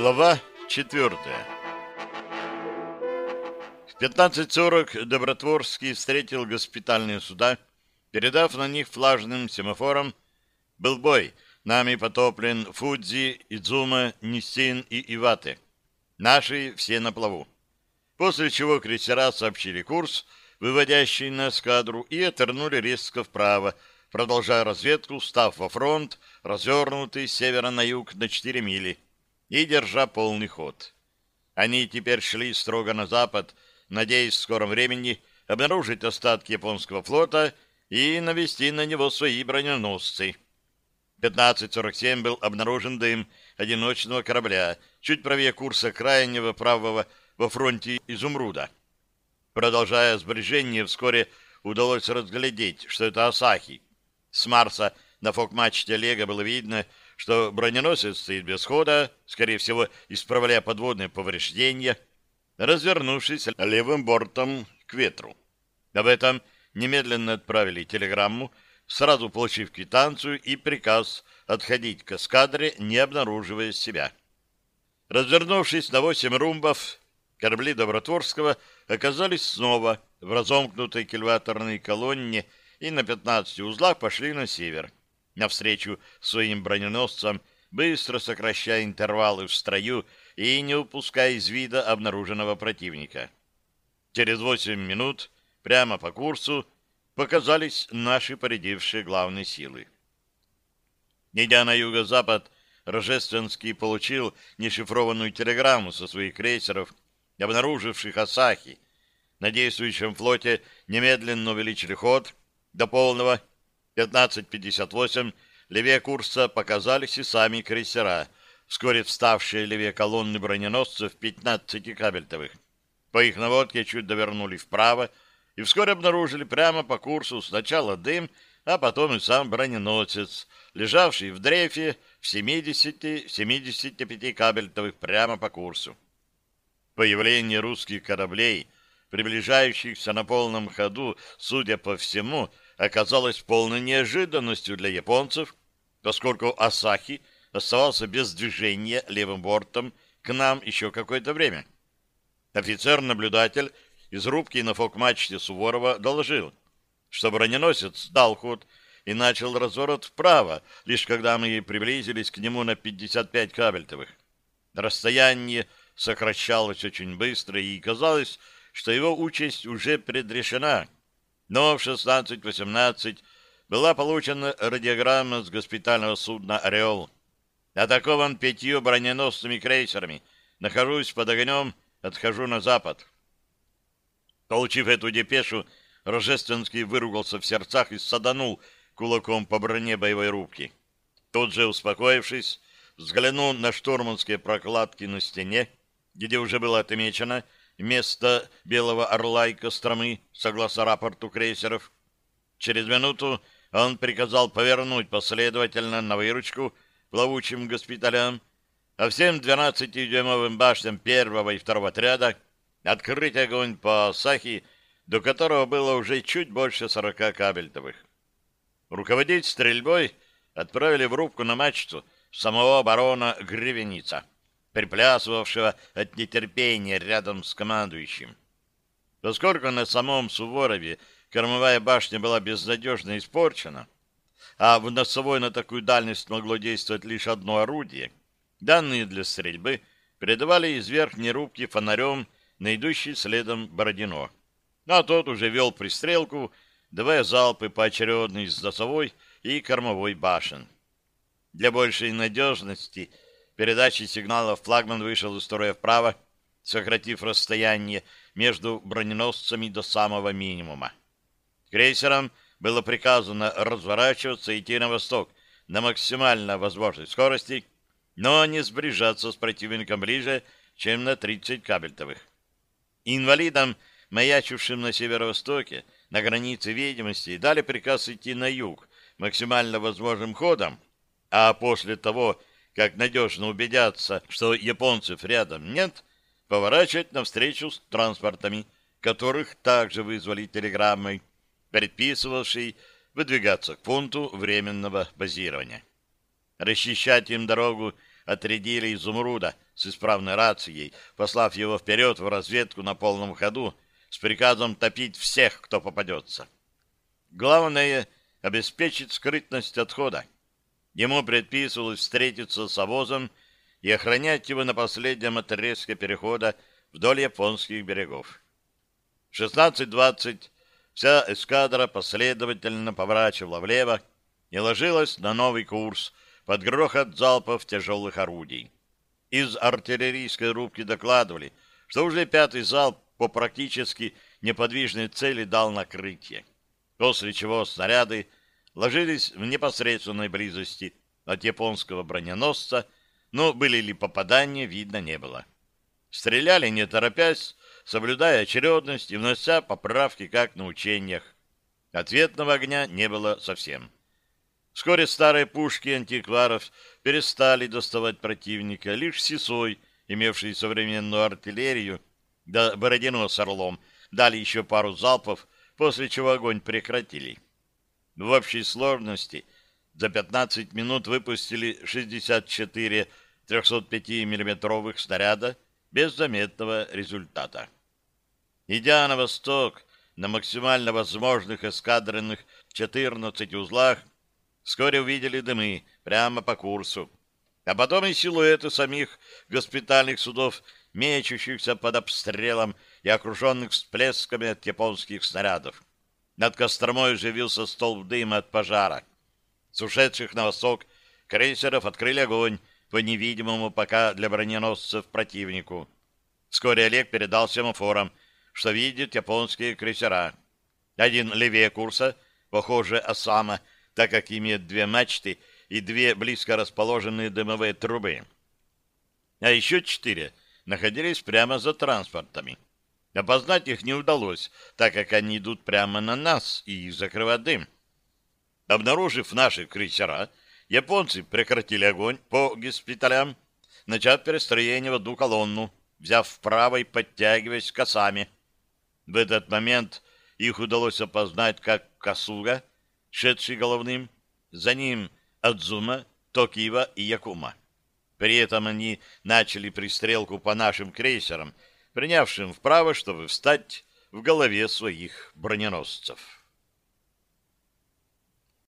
Глава четвертая В 15.40 Добротворский встретил госпитальные суда, передав на них флажным семафором «Был бой, нами потоплен Фудзи, Идзума, Нисин и Ивате. Наши все на плаву». После чего крейсера сообщили курс, выводящий на эскадру, и отвернули резко вправо, продолжая разведку, став во фронт, развернутый с севера на юг на 4 мили, и держа полный ход. Они теперь шли строго на запад, надеясь в скором времени обнаружить остатки японского флота и навести на него свои броненосцы. 15.47 был обнаружен дым одиночного корабля, чуть правее курса крайнего правого во фронте «Изумруда». Продолжая сближение, вскоре удалось разглядеть, что это «Асахи». С Марса на фок-мачте Лего было видно, что броненосец стоит без хода, скорее всего, исправляя подводные повреждения, развернувшись левым бортом к ветру. Об этом немедленно отправили телеграмму, сразу получив квитанцию и приказ отходить к эскадре, не обнаруживая себя. Развернувшись на восемь румбов, корабли Добротворского оказались снова в разомкнутой кильваторной колонне и на 15 узлах пошли на север навстречу своим броненосцам, быстро сокращая интервалы в строю и не упуская из вида обнаруженного противника. Через восемь минут прямо по курсу показались наши поредевшие главные силы. Идя на юго-запад, Рожественский получил нешифрованную телеграмму со своих крейсеров, обнаруживших Асахи. На действующем флоте немедленно увеличили ход до полного 15.58 левее курса показались и сами крейсера, вскоре вставшие левее колонны броненосцев 15 кабельтовых. По их наводке чуть довернули вправо и вскоре обнаружили прямо по курсу сначала дым, а потом и сам броненосец, лежавший в дрейфе в 70-75 кабельтовых прямо по курсу. Появление русских кораблей, приближающихся на полном ходу, судя по всему, оказалось полной неожиданностью для японцев, поскольку Асахи оставался без движения левым бортом к нам еще какое-то время. Офицер-наблюдатель из рубки на фок-мачте Суворова доложил, что броненосец дал ход и начал разворот вправо, лишь когда мы приблизились к нему на 55 кабельтовых. Расстояние сокращалось очень быстро, и казалось, что его участь уже предрешена — но в 16.18 была получена радиограмма с госпитального судна «Орел». Атакован пятью броненосными крейсерами. Нахожусь под огнем, отхожу на запад. Получив эту депешу, Рожественский выругался в сердцах и саданул кулаком по броне боевой рубки. Тут же, успокоившись, взглянул на штурманские прокладки на стене, где уже было отмечено — место Белого Орла и Костромы, согласно рапорту крейсеров. Через минуту он приказал повернуть последовательно на выручку плавучим госпиталям, а всем 12-дюймовым башням первого и второго отряда открыть огонь по Сахи, до которого было уже чуть больше 40 кабельтовых. Руководить стрельбой отправили в рубку на мачту самого барона Гривеница приплясывавшего от нетерпения рядом с командующим. Поскольку на самом Суворове кормовая башня была безнадежно испорчена, а в носовой на такую дальность могло действовать лишь одно орудие, данные для стрельбы передавали из верхней рубки фонарем на идущий следом Бородино. А тот уже вел пристрелку, давая залпы поочередно из носовой и кормовой башен. Для большей надежности – передачи сигналов флагман вышел из строя вправо, сократив расстояние между броненосцами до самого минимума. Крейсерам было приказано разворачиваться и идти на восток на максимально возможной скорости, но не сближаться с противником ближе, чем на 30 кабельтовых. Инвалидам, маячившим на северо-востоке, на границе видимости, дали приказ идти на юг максимально возможным ходом, а после того, как надежно убедятся, что японцев рядом нет, поворачивать навстречу с транспортами, которых также вызвали телеграммой, предписывавшей выдвигаться к пункту временного базирования. Расчищать им дорогу отрядили «Изумруда» с исправной рацией, послав его вперед в разведку на полном ходу с приказом топить всех, кто попадется. Главное — обеспечить скрытность отхода. Ему предписывалось встретиться с обозом и охранять его на последнем отрезке перехода вдоль японских берегов. В 16.20 вся эскадра последовательно поворачивала влево и ложилась на новый курс под грохот залпов тяжелых орудий. Из артиллерийской рубки докладывали, что уже пятый залп по практически неподвижной цели дал накрытие, после чего снаряды ложились в непосредственной близости от японского броненосца, но были ли попадания, видно не было. Стреляли не торопясь, соблюдая очередность и внося поправки, как на учениях. Ответного огня не было совсем. Вскоре старые пушки антикваров перестали доставать противника, лишь Сисой, имевший современную артиллерию, да Бородино с Орлом, дали еще пару залпов, после чего огонь прекратили. В общей сложности за 15 минут выпустили 64 305 миллиметровых снаряда без заметного результата. Идя на восток, на максимально возможных эскадренных 14 узлах, вскоре увидели дымы прямо по курсу, а потом и силуэты самих госпитальных судов, мечущихся под обстрелом и окруженных всплесками от японских снарядов. Над Костромой живился столб дыма от пожара. С ушедших на восток крейсеров открыли огонь по невидимому пока для броненосцев противнику. Вскоре Олег передал семафорам — что видит японские крейсера. Один левее курса, похоже, Осама, так как имеет две мачты и две близко расположенные дымовые трубы. А еще четыре находились прямо за транспортами. Опознать их не удалось, так как они идут прямо на нас и закрывают дым. Обнаружив наши крейсера, японцы прекратили огонь по госпиталям, начав перестроение в одну колонну, взяв вправо и подтягиваясь косами. В этот момент их удалось опознать как Касуга, шедший головным, за ним Адзума, Токива и Якума. При этом они начали пристрелку по нашим крейсерам, принявшим вправо, чтобы встать в голове своих броненосцев.